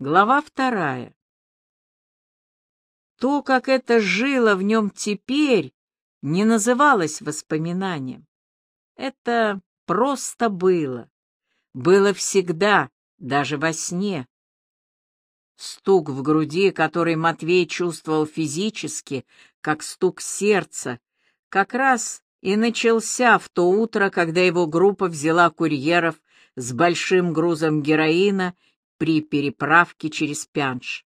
Глава вторая. То, как это жило в нем теперь, не называлось воспоминанием. Это просто было. Было всегда, даже во сне. Стук в груди, который Матвей чувствовал физически, как стук сердца, как раз и начался в то утро, когда его группа взяла курьеров с большим грузом героина при переправке через Пянш.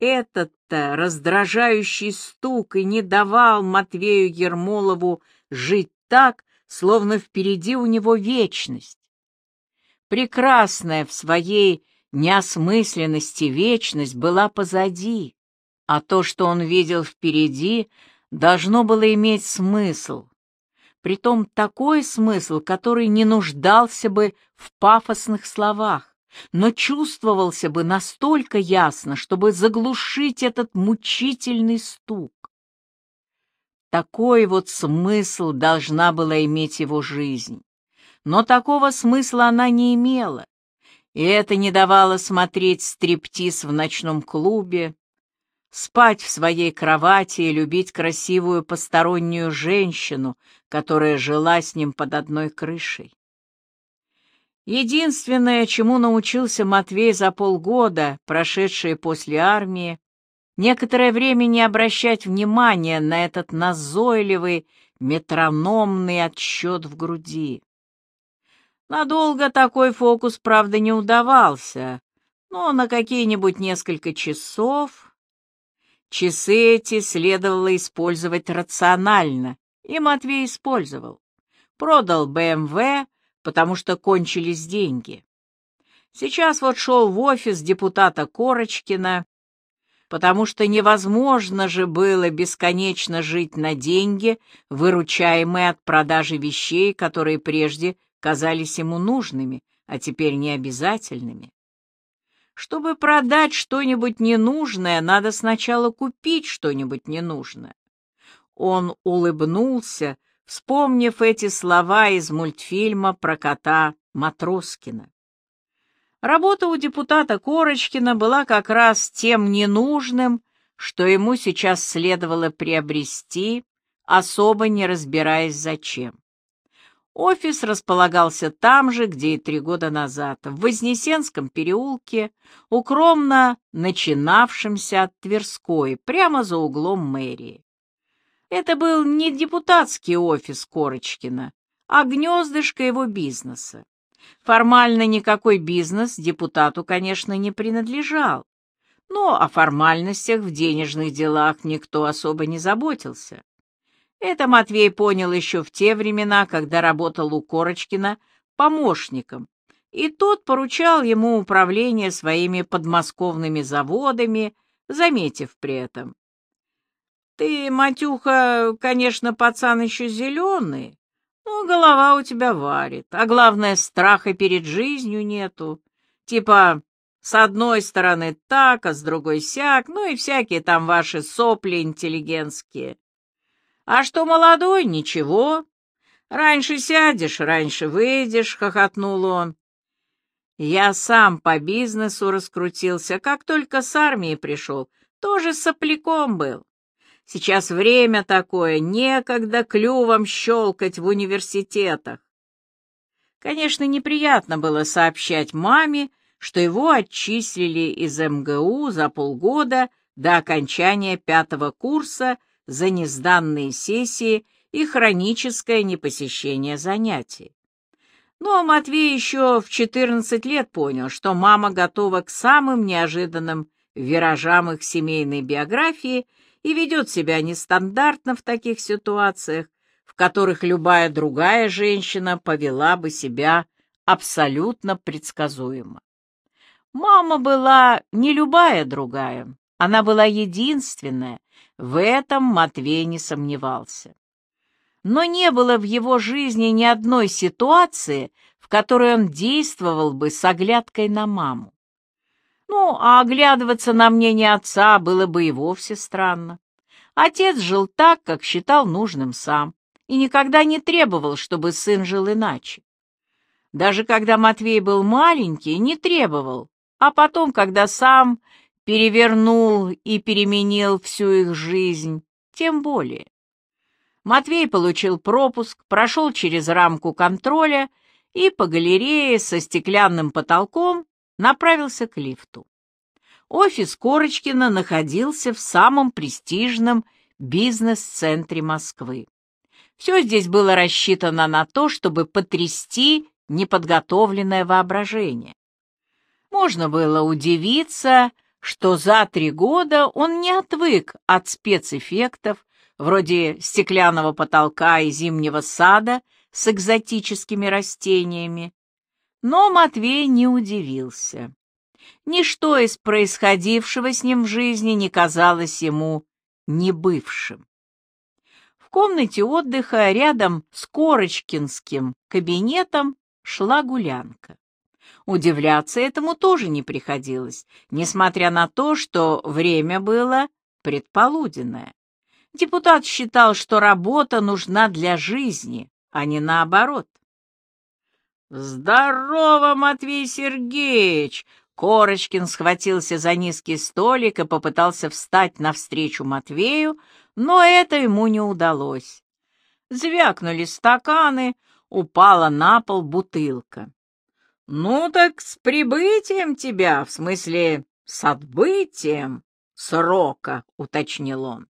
Этот-то раздражающий стук и не давал Матвею Ермолову жить так, словно впереди у него вечность. Прекрасная в своей неосмысленности вечность была позади, а то, что он видел впереди, должно было иметь смысл. Притом такой смысл, который не нуждался бы в пафосных словах но чувствовался бы настолько ясно, чтобы заглушить этот мучительный стук. Такой вот смысл должна была иметь его жизнь. Но такого смысла она не имела, и это не давало смотреть стриптиз в ночном клубе, спать в своей кровати и любить красивую постороннюю женщину, которая жила с ним под одной крышей. Единственное, чему научился Матвей за полгода, прошедшие после армии, некоторое время не обращать внимания на этот назойливый, метрономный отсчет в груди. Надолго такой фокус, правда, не удавался, но на какие-нибудь несколько часов... Часы эти следовало использовать рационально, и Матвей использовал. Продал БМВ, потому что кончились деньги. Сейчас вот шел в офис депутата Корочкина, потому что невозможно же было бесконечно жить на деньги, выручаемые от продажи вещей, которые прежде казались ему нужными, а теперь необязательными. Чтобы продать что-нибудь ненужное, надо сначала купить что-нибудь ненужное. Он улыбнулся, вспомнив эти слова из мультфильма про кота Матроскина. Работа у депутата Корочкина была как раз тем ненужным, что ему сейчас следовало приобрести, особо не разбираясь зачем. Офис располагался там же, где и три года назад, в Вознесенском переулке, укромно начинавшемся от Тверской, прямо за углом мэрии. Это был не депутатский офис Корочкина, а гнездышко его бизнеса. Формально никакой бизнес депутату, конечно, не принадлежал, но о формальностях в денежных делах никто особо не заботился. Это Матвей понял еще в те времена, когда работал у Корочкина помощником, и тот поручал ему управление своими подмосковными заводами, заметив при этом. Ты, Матюха, конечно, пацан еще зеленый, но голова у тебя варит, а главное, страха перед жизнью нету. Типа, с одной стороны так, а с другой сяк, ну и всякие там ваши сопли интеллигентские. А что молодой, ничего. Раньше сядешь, раньше выйдешь, — хохотнул он. Я сам по бизнесу раскрутился, как только с армии пришел, тоже сопляком был. Сейчас время такое, некогда клювом щелкать в университетах. Конечно, неприятно было сообщать маме, что его отчислили из МГУ за полгода до окончания пятого курса за несданные сессии и хроническое непосещение занятий. Но Матвей еще в 14 лет понял, что мама готова к самым неожиданным виражам их семейной биографии и ведет себя нестандартно в таких ситуациях, в которых любая другая женщина повела бы себя абсолютно предсказуемо. Мама была не любая другая, она была единственная, в этом Матвей не сомневался. Но не было в его жизни ни одной ситуации, в которой он действовал бы с оглядкой на маму. Ну, а оглядываться на мнение отца было бы и вовсе странно. Отец жил так, как считал нужным сам, и никогда не требовал, чтобы сын жил иначе. Даже когда Матвей был маленький, не требовал, а потом, когда сам перевернул и переменил всю их жизнь, тем более. Матвей получил пропуск, прошел через рамку контроля и по галерее со стеклянным потолком направился к лифту. Офис Корочкина находился в самом престижном бизнес-центре Москвы. Все здесь было рассчитано на то, чтобы потрясти неподготовленное воображение. Можно было удивиться, что за три года он не отвык от спецэффектов, вроде стеклянного потолка и зимнего сада с экзотическими растениями. Но Матвей не удивился. Ничто из происходившего с ним в жизни не казалось ему небывшим. В комнате отдыха рядом с Корочкинским кабинетом шла гулянка. Удивляться этому тоже не приходилось, несмотря на то, что время было предполуденное. Депутат считал, что работа нужна для жизни, а не наоборот. «Здорово, Матвей Сергеевич!» Корочкин схватился за низкий столик и попытался встать навстречу Матвею, но это ему не удалось. Звякнули стаканы, упала на пол бутылка. «Ну так с прибытием тебя, в смысле, с отбытием срока», — уточнил он.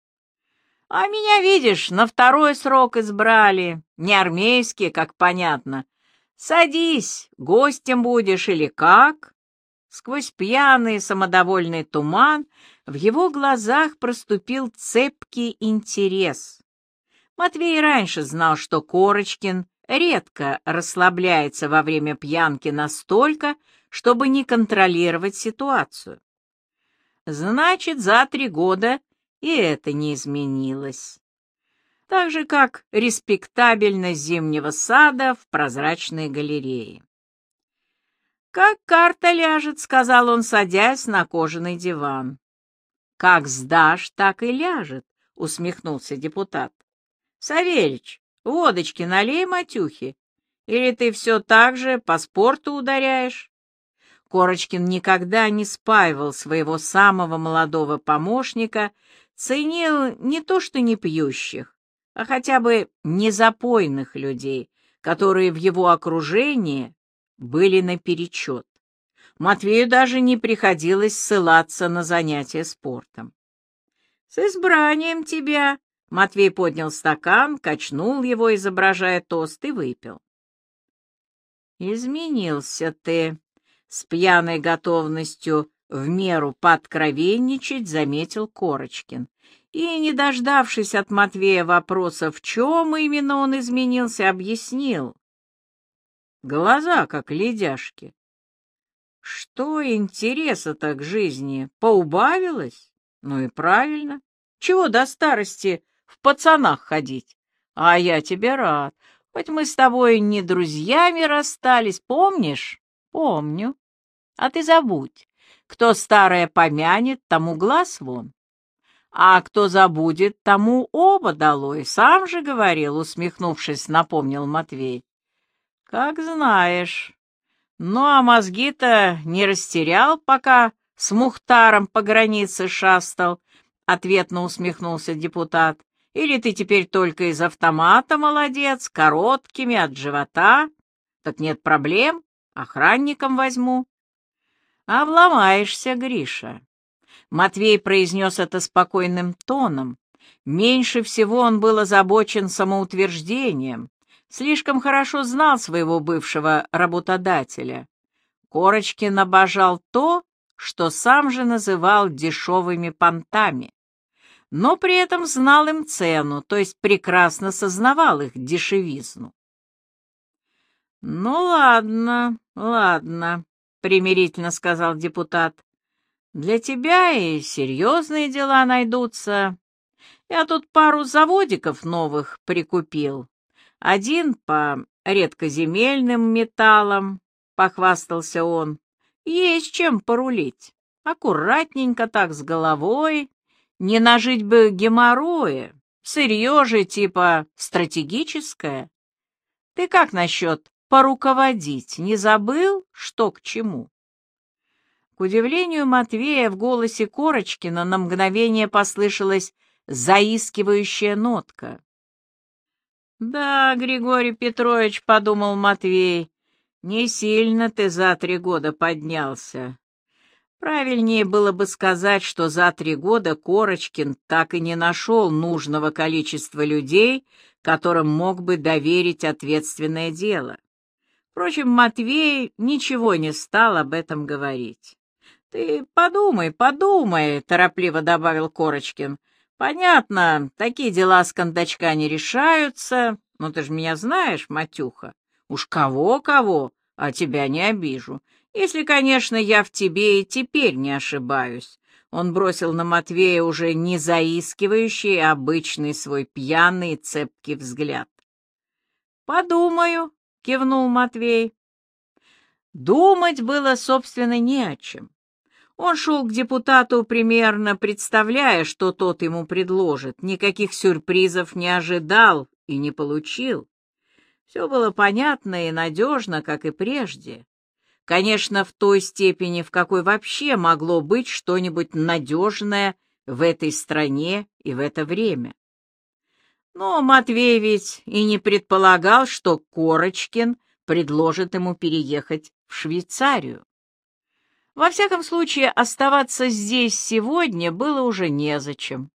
«А меня, видишь, на второй срок избрали, не армейский, как понятно. Садись, гостем будешь или как?» Сквозь пьяный самодовольный туман в его глазах проступил цепкий интерес. Матвей раньше знал, что Корочкин редко расслабляется во время пьянки настолько, чтобы не контролировать ситуацию. Значит, за три года и это не изменилось. Так же, как респектабельность зимнего сада в прозрачной галерее. «Как карта ляжет», — сказал он, садясь на кожаный диван. «Как сдашь, так и ляжет», — усмехнулся депутат. «Савельич, водочки налей, матюхи, или ты все так же по спорту ударяешь?» Корочкин никогда не спаивал своего самого молодого помощника, ценил не то что не пьющих, а хотя бы незапойных людей, которые в его окружении были наперечет. Матвею даже не приходилось ссылаться на занятия спортом. «С избранием тебя!» Матвей поднял стакан, качнул его, изображая тост, и выпил. «Изменился ты», — с пьяной готовностью в меру пооткровенничать заметил Корочкин. И, не дождавшись от Матвея вопроса, в чем именно он изменился, объяснил. Глаза, как ледяшки. Что интереса-то к жизни? Поубавилось? Ну и правильно. Чего до старости в пацанах ходить? А я тебе рад. Хоть мы с тобой не друзьями расстались, помнишь? Помню. А ты забудь. Кто старое помянет, тому глаз вон. А кто забудет, тому оба долой. Сам же говорил, усмехнувшись, напомнил Матвей. Как знаешь. Ну, а мозги-то не растерял, пока с Мухтаром по границе шастал, — ответно усмехнулся депутат. Или ты теперь только из автомата молодец, короткими от живота? Так нет проблем, охранником возьму. Обломаешься, Гриша. Матвей произнес это спокойным тоном. Меньше всего он был озабочен самоутверждением слишком хорошо знал своего бывшего работодателя. Корочкин обожал то, что сам же называл дешевыми понтами, но при этом знал им цену, то есть прекрасно сознавал их дешевизну. «Ну ладно, ладно», — примирительно сказал депутат. «Для тебя и серьезные дела найдутся. Я тут пару заводиков новых прикупил. Один по редкоземельным металлам, — похвастался он, — есть чем порулить. Аккуратненько так с головой, не нажить бы геморроя, сырье же типа стратегическое. Ты как насчет поруководить, не забыл, что к чему? К удивлению Матвея в голосе Корочкина на мгновение послышалась заискивающая нотка. «Да, Григорий Петрович, — подумал Матвей, — не сильно ты за три года поднялся. Правильнее было бы сказать, что за три года Корочкин так и не нашел нужного количества людей, которым мог бы доверить ответственное дело. Впрочем, Матвей ничего не стал об этом говорить. — Ты подумай, подумай, — торопливо добавил Корочкин. — Понятно, такие дела с кондачка не решаются, но ты же меня знаешь, Матюха. Уж кого-кого, а тебя не обижу. Если, конечно, я в тебе и теперь не ошибаюсь. Он бросил на Матвея уже не заискивающий, а обычный свой пьяный цепкий взгляд. «Подумаю», — кивнул Матвей. Думать было, собственно, не о чем. Он шел к депутату примерно представляя, что тот ему предложит, никаких сюрпризов не ожидал и не получил. Все было понятно и надежно, как и прежде. Конечно, в той степени, в какой вообще могло быть что-нибудь надежное в этой стране и в это время. Но Матвей ведь и не предполагал, что Корочкин предложит ему переехать в Швейцарию. Во всяком случае, оставаться здесь сегодня было уже незачем.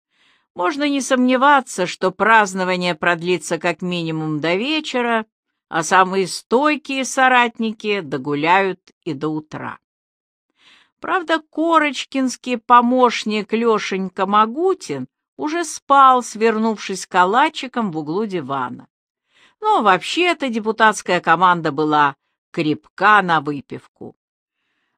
Можно не сомневаться, что празднование продлится как минимум до вечера, а самые стойкие соратники догуляют и до утра. Правда, Корочкинский помощник Лешенька Магутин уже спал, свернувшись калачиком в углу дивана. Но вообще-то депутатская команда была крепка на выпивку.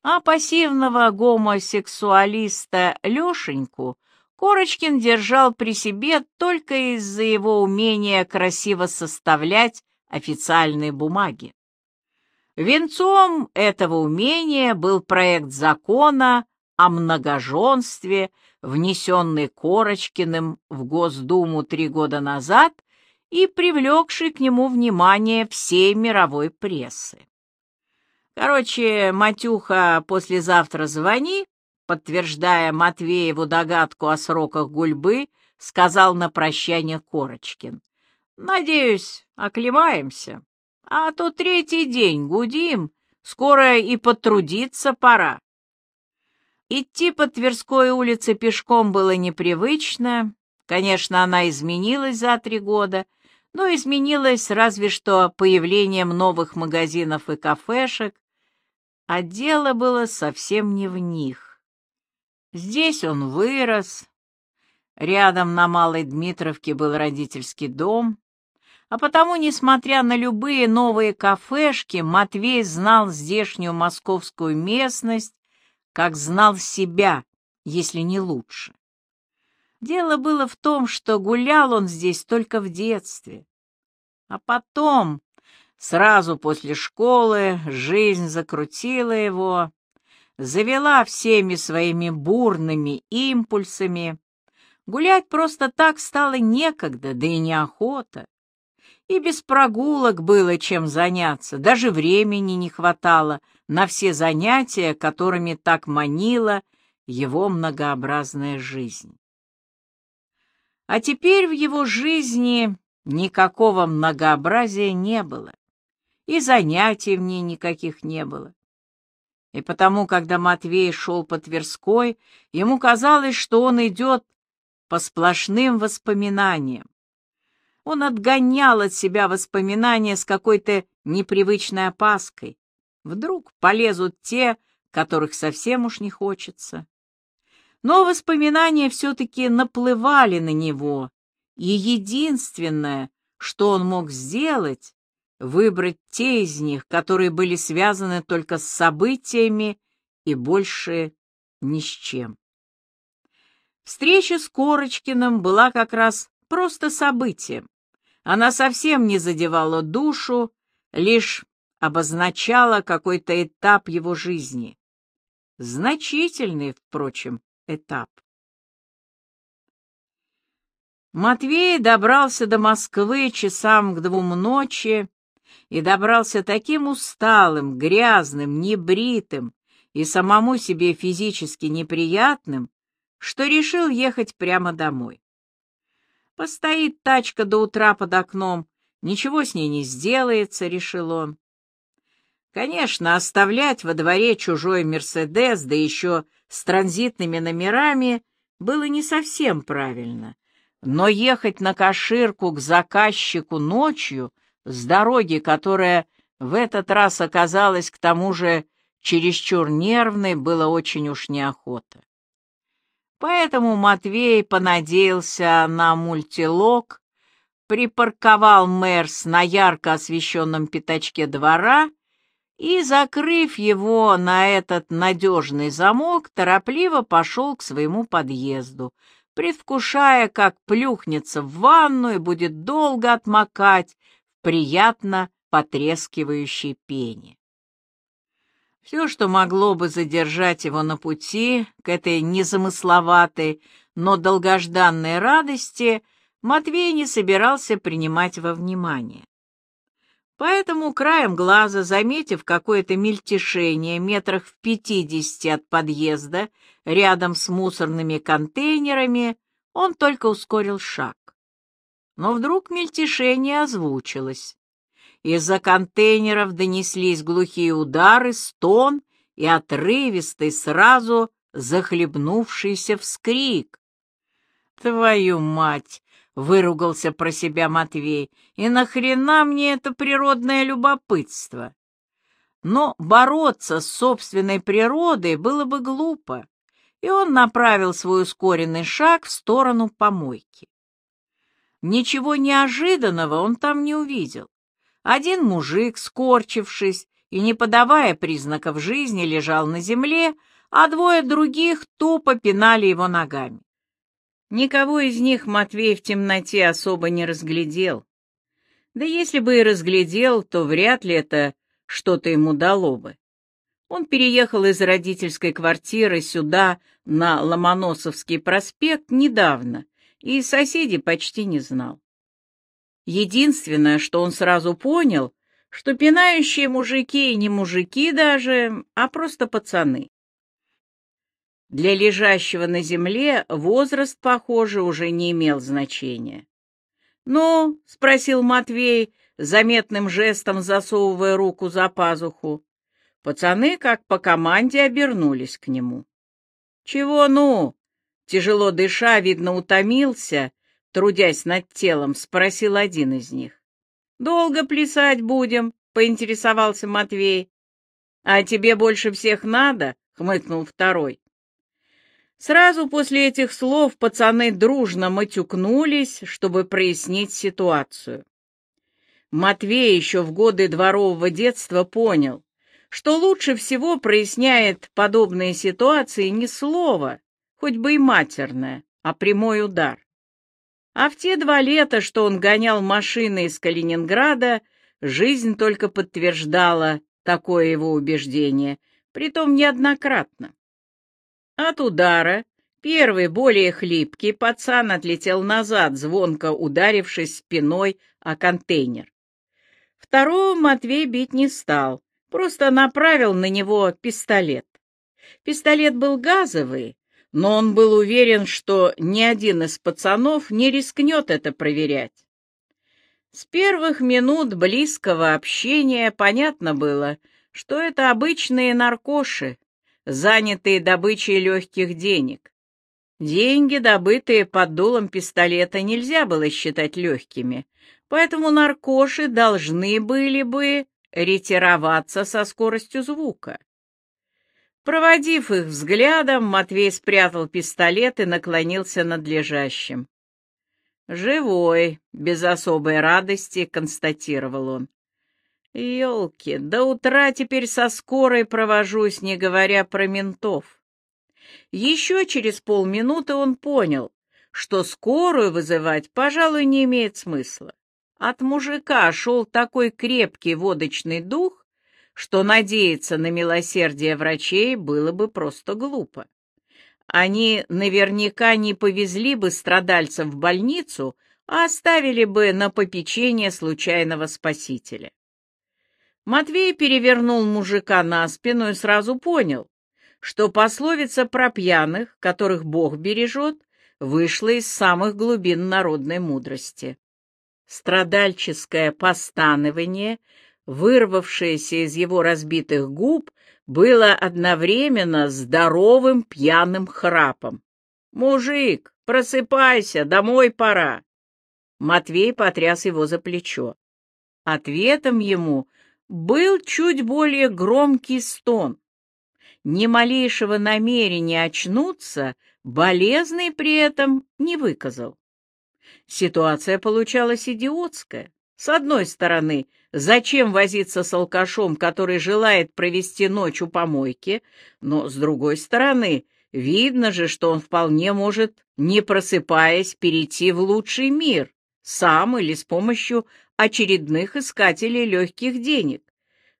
А пассивного гомосексуалиста Лешеньку Корочкин держал при себе только из-за его умения красиво составлять официальной бумаги. Венцом этого умения был проект закона о многоженстве, внесенный Корочкиным в Госдуму три года назад и привлекший к нему внимание всей мировой прессы. Короче, Матюха, послезавтра звони, подтверждая Матвееву догадку о сроках гульбы, сказал на прощание Корочкин. Надеюсь, оклемаемся. А то третий день гудим, скоро и потрудиться пора. Идти по Тверской улице пешком было непривычно. Конечно, она изменилась за три года, но изменилась разве что появлением новых магазинов и кафешек, а дело было совсем не в них. Здесь он вырос. Рядом на Малой Дмитровке был родительский дом, а потому, несмотря на любые новые кафешки, Матвей знал здешнюю московскую местность, как знал себя, если не лучше. Дело было в том, что гулял он здесь только в детстве. А потом, сразу после школы, жизнь закрутила его, завела всеми своими бурными импульсами. Гулять просто так стало некогда, да и неохота и без прогулок было чем заняться, даже времени не хватало на все занятия, которыми так манила его многообразная жизнь. А теперь в его жизни никакого многообразия не было, и занятий в ней никаких не было. И потому, когда Матвей шел по Тверской, ему казалось, что он идет по сплошным воспоминаниям, он отгонял от себя воспоминания с какой-то непривычной опаской. Вдруг полезут те, которых совсем уж не хочется. Но воспоминания все-таки наплывали на него, и единственное, что он мог сделать, выбрать те из них, которые были связаны только с событиями и больше ни с чем. Встреча с Корочкиным была как раз просто событием. Она совсем не задевала душу, лишь обозначала какой-то этап его жизни. Значительный, впрочем, этап. Матвей добрался до Москвы часам к двум ночи и добрался таким усталым, грязным, небритым, и самому себе физически неприятным, что решил ехать прямо домой. Постоит тачка до утра под окном, ничего с ней не сделается, решил он. Конечно, оставлять во дворе чужой «Мерседес», да еще с транзитными номерами, было не совсем правильно. Но ехать на Каширку к заказчику ночью с дороги, которая в этот раз оказалась к тому же чересчур нервной, было очень уж неохота. Поэтому Матвей понадеялся на мультилог, припарковал Мерс на ярко освещенном пятачке двора и, закрыв его на этот надежный замок, торопливо пошел к своему подъезду, предвкушая, как плюхнется в ванну и будет долго отмокать приятно потрескивающей пене. Все, что могло бы задержать его на пути к этой незамысловатой, но долгожданной радости, Матвей не собирался принимать во внимание. Поэтому, краем глаза, заметив какое-то мельтешение метрах в пятидесяти от подъезда, рядом с мусорными контейнерами, он только ускорил шаг. Но вдруг мельтешение озвучилось. Из-за контейнеров донеслись глухие удары, стон и отрывистый, сразу захлебнувшийся вскрик. «Твою мать!» — выругался про себя Матвей. «И нахрена мне это природное любопытство?» Но бороться с собственной природой было бы глупо, и он направил свой ускоренный шаг в сторону помойки. Ничего неожиданного он там не увидел. Один мужик, скорчившись и не подавая признаков жизни, лежал на земле, а двое других тупо пинали его ногами. Никого из них Матвей в темноте особо не разглядел. Да если бы и разглядел, то вряд ли это что-то ему дало бы. Он переехал из родительской квартиры сюда, на Ломоносовский проспект, недавно, и соседей почти не знал. Единственное, что он сразу понял, что пинающие мужики не мужики даже, а просто пацаны. Для лежащего на земле возраст, похоже, уже не имел значения. «Ну?» — спросил Матвей, заметным жестом засовывая руку за пазуху. Пацаны, как по команде, обернулись к нему. «Чего ну?» Тяжело дыша, видно, утомился, трудясь над телом, спросил один из них. «Долго плясать будем?» — поинтересовался Матвей. «А тебе больше всех надо?» — хмыкнул второй. Сразу после этих слов пацаны дружно матюкнулись, чтобы прояснить ситуацию. Матвей еще в годы дворового детства понял, что лучше всего проясняет подобные ситуации не слово, хоть бы и матерное, а прямой удар. А в те два лета, что он гонял машины из Калининграда, жизнь только подтверждала такое его убеждение, притом неоднократно. От удара, первый, более хлипкий, пацан отлетел назад, звонко ударившись спиной о контейнер. Второго Матвей бить не стал, просто направил на него пистолет. Пистолет был газовый, но он был уверен, что ни один из пацанов не рискнет это проверять. С первых минут близкого общения понятно было, что это обычные наркоши, занятые добычей легких денег. Деньги, добытые под дулом пистолета, нельзя было считать легкими, поэтому наркоши должны были бы ретироваться со скоростью звука. Проводив их взглядом, Матвей спрятал пистолет и наклонился над лежащим. «Живой», — без особой радости констатировал он. Ёлки, до утра теперь со скорой провожусь, не говоря про ментов. Еще через полминуты он понял, что скорую вызывать, пожалуй, не имеет смысла. От мужика шел такой крепкий водочный дух, что надеяться на милосердие врачей было бы просто глупо. Они наверняка не повезли бы страдальцев в больницу, а оставили бы на попечение случайного спасителя. Матвей перевернул мужика на спину и сразу понял, что пословица про пьяных, которых Бог бережет, вышла из самых глубин народной мудрости. Страдальческое постанование, вырвавшееся из его разбитых губ, было одновременно здоровым пьяным храпом. «Мужик, просыпайся, домой пора!» Матвей потряс его за плечо. Ответом ему был чуть более громкий стон. Ни малейшего намерения очнуться болезный при этом не выказал. Ситуация получалась идиотская. С одной стороны, зачем возиться с алкашом, который желает провести ночь у помойки, но с другой стороны, видно же, что он вполне может, не просыпаясь, перейти в лучший мир, сам или с помощью очередных искателей легких денег.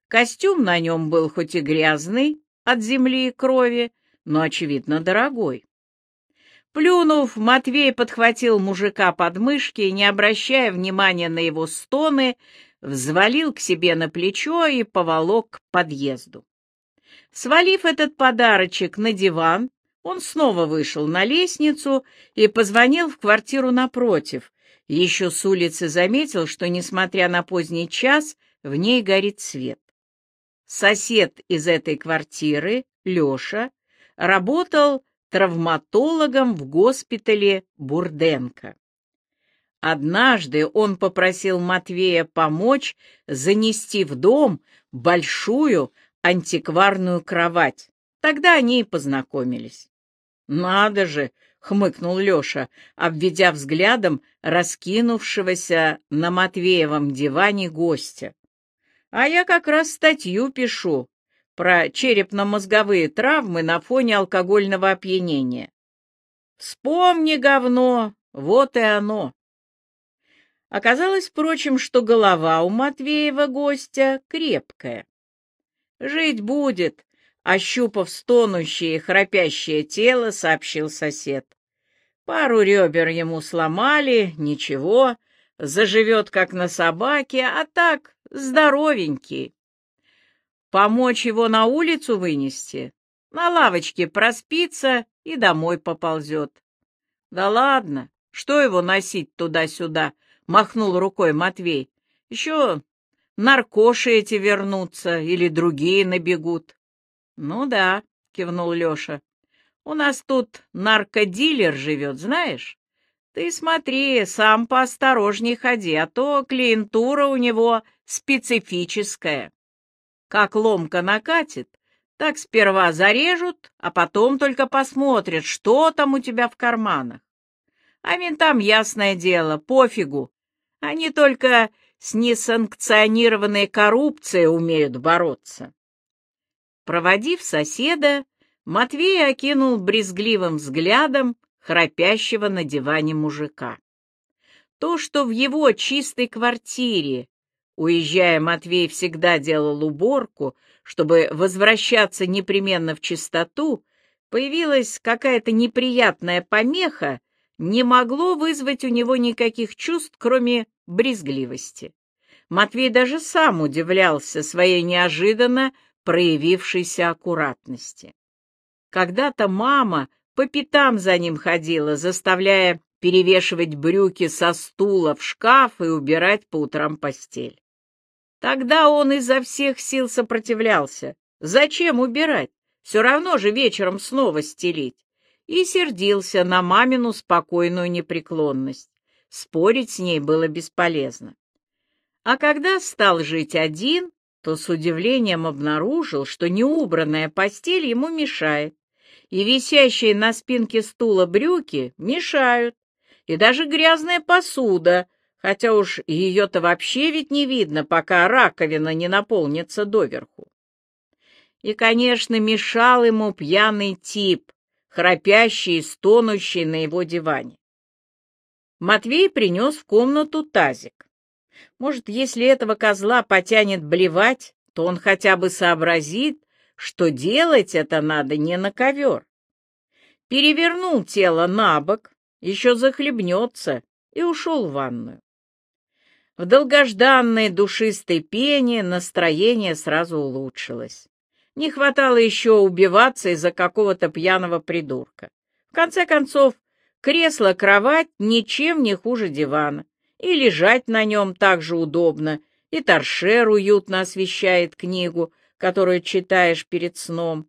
Костюм на нем был хоть и грязный от земли и крови, но, очевидно, дорогой. Плюнув, Матвей подхватил мужика под мышки не обращая внимания на его стоны, взвалил к себе на плечо и поволок к подъезду. Свалив этот подарочек на диван, он снова вышел на лестницу и позвонил в квартиру напротив, еще с улицы заметил, что, несмотря на поздний час, в ней горит свет. Сосед из этой квартиры, Леша, работал травматологом в госпитале Бурденко. Однажды он попросил Матвея помочь занести в дом большую антикварную кровать. Тогда они и познакомились. «Надо же!» — хмыкнул Леша, обведя взглядом раскинувшегося на Матвеевом диване гостя. «А я как раз статью пишу про черепно-мозговые травмы на фоне алкогольного опьянения. Вспомни, говно, вот и оно!» Оказалось, впрочем, что голова у Матвеева гостя крепкая. «Жить будет», Ощупав стонущее и храпящее тело, сообщил сосед. Пару ребер ему сломали, ничего, заживет как на собаке, а так здоровенький. Помочь его на улицу вынести? На лавочке проспится и домой поползет. Да ладно, что его носить туда-сюда, махнул рукой Матвей. Еще наркоши эти вернутся или другие набегут. «Ну да», — кивнул Леша. «У нас тут наркодилер живет, знаешь? Ты смотри, сам поосторожней ходи, а то клиентура у него специфическая. Как ломка накатит, так сперва зарежут, а потом только посмотрят, что там у тебя в карманах. А ментам, ясное дело, пофигу. Они только с несанкционированной коррупцией умеют бороться. Проводив соседа, Матвей окинул брезгливым взглядом храпящего на диване мужика. То, что в его чистой квартире, уезжая, Матвей всегда делал уборку, чтобы возвращаться непременно в чистоту, появилась какая-то неприятная помеха, не могло вызвать у него никаких чувств, кроме брезгливости. Матвей даже сам удивлялся своей неожиданно проявившейся аккуратности. Когда-то мама по пятам за ним ходила, заставляя перевешивать брюки со стула в шкаф и убирать по утрам постель. Тогда он изо всех сил сопротивлялся. Зачем убирать? Все равно же вечером снова стелить. И сердился на мамину спокойную непреклонность. Спорить с ней было бесполезно. А когда стал жить один, то с удивлением обнаружил, что неубранная постель ему мешает, и висящие на спинке стула брюки мешают, и даже грязная посуда, хотя уж ее-то вообще ведь не видно, пока раковина не наполнится доверху. И, конечно, мешал ему пьяный тип, храпящий и стонущий на его диване. Матвей принес в комнату тазик. Может, если этого козла потянет блевать, то он хотя бы сообразит, что делать это надо не на ковер. Перевернул тело на бок, еще захлебнется, и ушел в ванную. В долгожданной душистой пене настроение сразу улучшилось. Не хватало еще убиваться из-за какого-то пьяного придурка. В конце концов, кресло-кровать ничем не хуже дивана, и лежать на нем так же удобно, и торшер уютно освещает книгу, которую читаешь перед сном.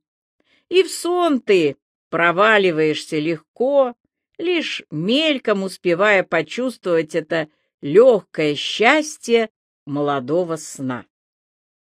И в сон ты проваливаешься легко, лишь мельком успевая почувствовать это легкое счастье молодого сна.